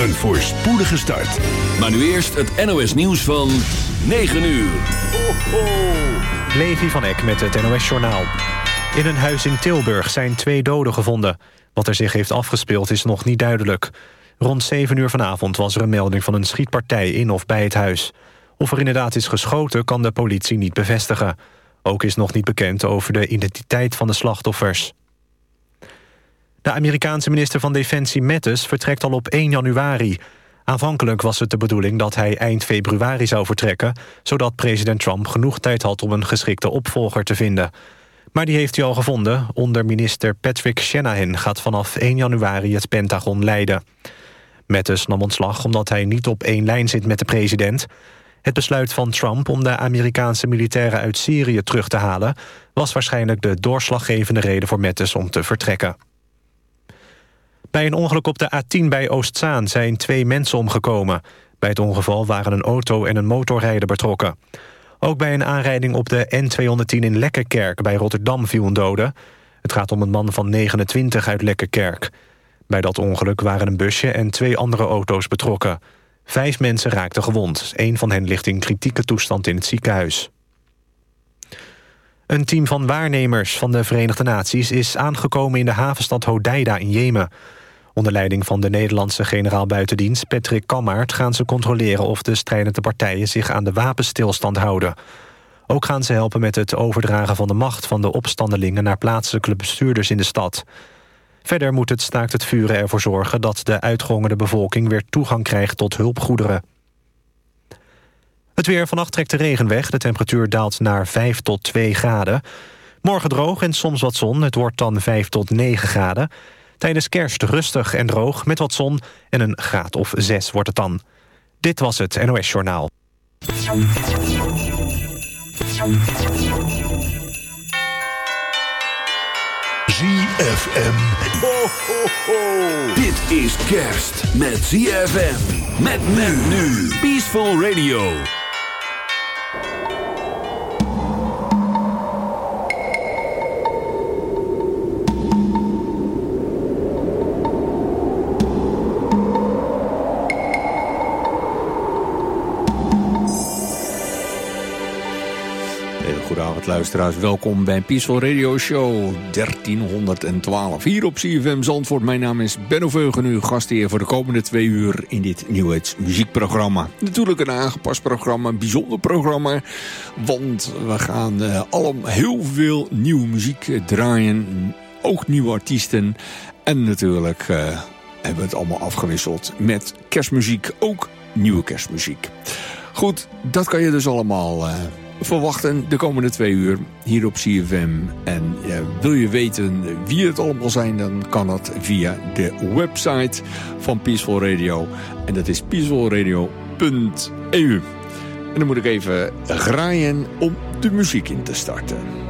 Een voorspoedige start. Maar nu eerst het NOS nieuws van 9 uur. Ho, ho. Levi van Eck met het NOS Journaal. In een huis in Tilburg zijn twee doden gevonden. Wat er zich heeft afgespeeld is nog niet duidelijk. Rond 7 uur vanavond was er een melding van een schietpartij in of bij het huis. Of er inderdaad is geschoten kan de politie niet bevestigen. Ook is nog niet bekend over de identiteit van de slachtoffers. De Amerikaanse minister van Defensie Mattis vertrekt al op 1 januari. Aanvankelijk was het de bedoeling dat hij eind februari zou vertrekken... zodat president Trump genoeg tijd had om een geschikte opvolger te vinden. Maar die heeft hij al gevonden. Onder minister Patrick Shanahan gaat vanaf 1 januari het Pentagon leiden. Mattis nam ontslag omdat hij niet op één lijn zit met de president. Het besluit van Trump om de Amerikaanse militairen uit Syrië terug te halen... was waarschijnlijk de doorslaggevende reden voor Mattis om te vertrekken. Bij een ongeluk op de A10 bij Oostzaan zijn twee mensen omgekomen. Bij het ongeval waren een auto en een motorrijder betrokken. Ook bij een aanrijding op de N210 in Lekkerkerk bij Rotterdam viel een dode. Het gaat om een man van 29 uit Lekkerkerk. Bij dat ongeluk waren een busje en twee andere auto's betrokken. Vijf mensen raakten gewond. Een van hen ligt in kritieke toestand in het ziekenhuis. Een team van waarnemers van de Verenigde Naties... is aangekomen in de havenstad Hodeida in Jemen. Onder leiding van de Nederlandse generaal buitendienst Patrick Kammaert... gaan ze controleren of de strijdende partijen zich aan de wapenstilstand houden. Ook gaan ze helpen met het overdragen van de macht van de opstandelingen... naar plaatselijke bestuurders in de stad. Verder moet het staakt het vuren ervoor zorgen... dat de uitgehongerde bevolking weer toegang krijgt tot hulpgoederen. Het weer vannacht trekt de regen weg. De temperatuur daalt naar 5 tot 2 graden. Morgen droog en soms wat zon. Het wordt dan 5 tot 9 graden. Tijdens kerst rustig en droog met wat zon en een graad of 6 wordt het dan. Dit was het NOS Journaal. ZFM. Ho, ho, ho. Dit is kerst met ZFM. Met men nu. Peaceful Radio. Luisteraars, welkom bij Peaceful Radio Show 1312. Hier op CFM Zandvoort, mijn naam is Benno Veugen, uw gastheer voor de komende twee uur in dit Nieuwheids muziekprogramma. Natuurlijk een aangepast programma, een bijzonder programma, want we gaan uh, allemaal heel veel nieuwe muziek eh, draaien, ook nieuwe artiesten en natuurlijk uh, hebben we het allemaal afgewisseld met kerstmuziek, ook nieuwe kerstmuziek. Goed, dat kan je dus allemaal... verwachten de komende twee uur hier op CFM. En ja, wil je weten wie het allemaal zijn, dan kan dat via de website van Peaceful Radio. En dat is peacefulradio.eu. En dan moet ik even graaien om de muziek in te starten.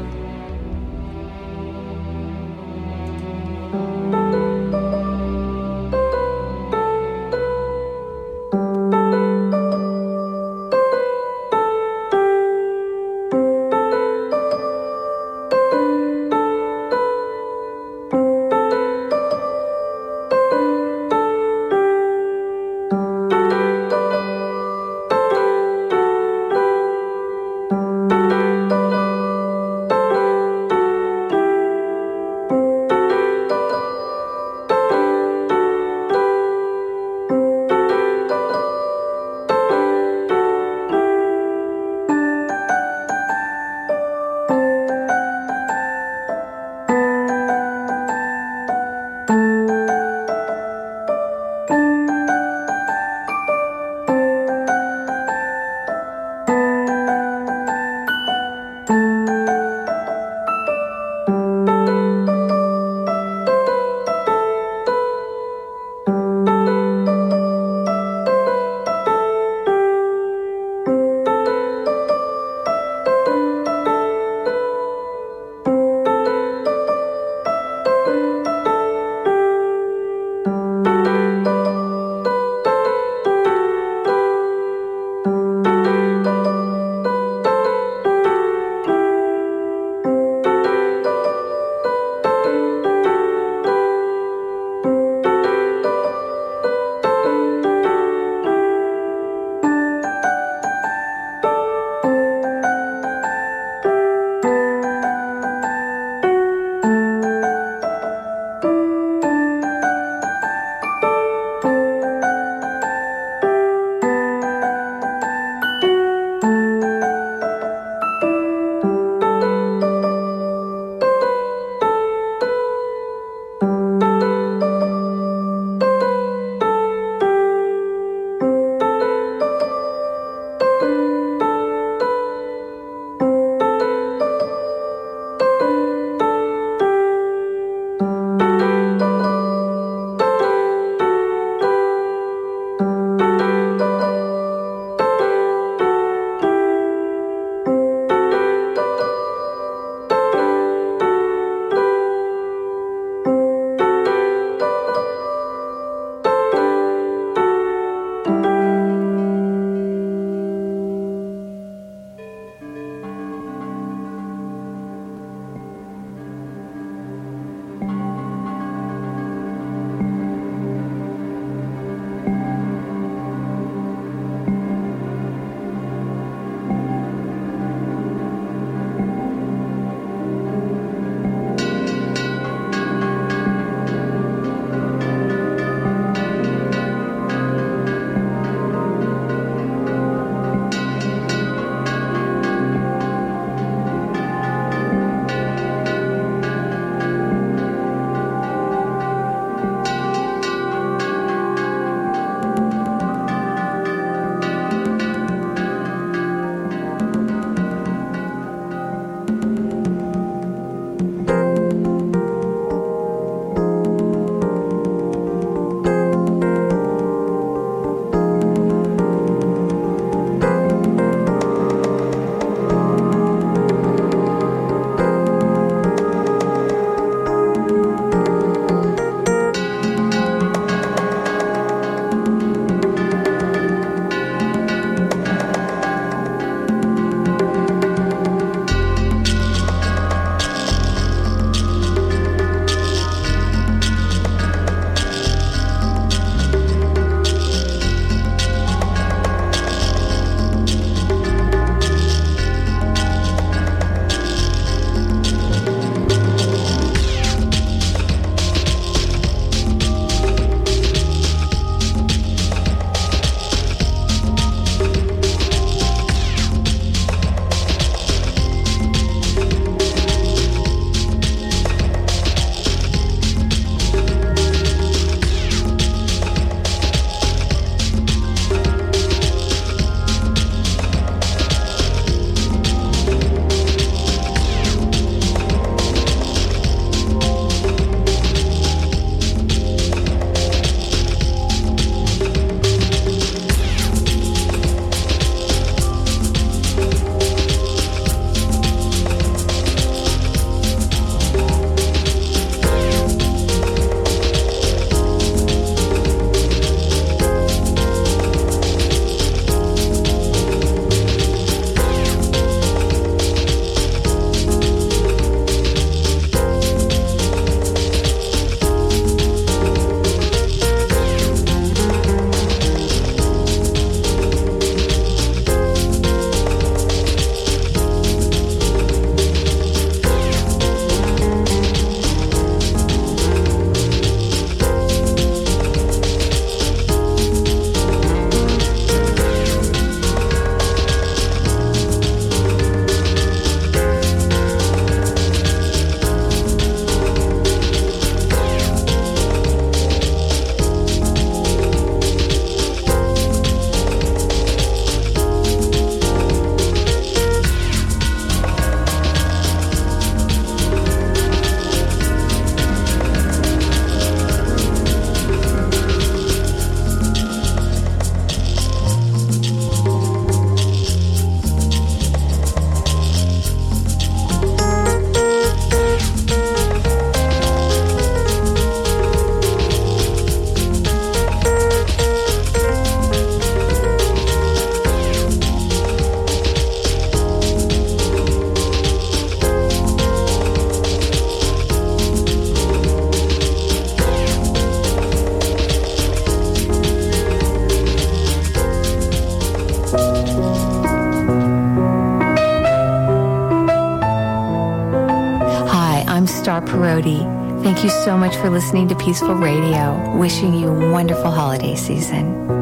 Much for listening to Peaceful Radio. Wishing you a wonderful holiday season.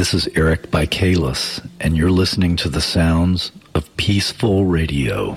This is Eric Bikalis, and you're listening to the sounds of peaceful radio.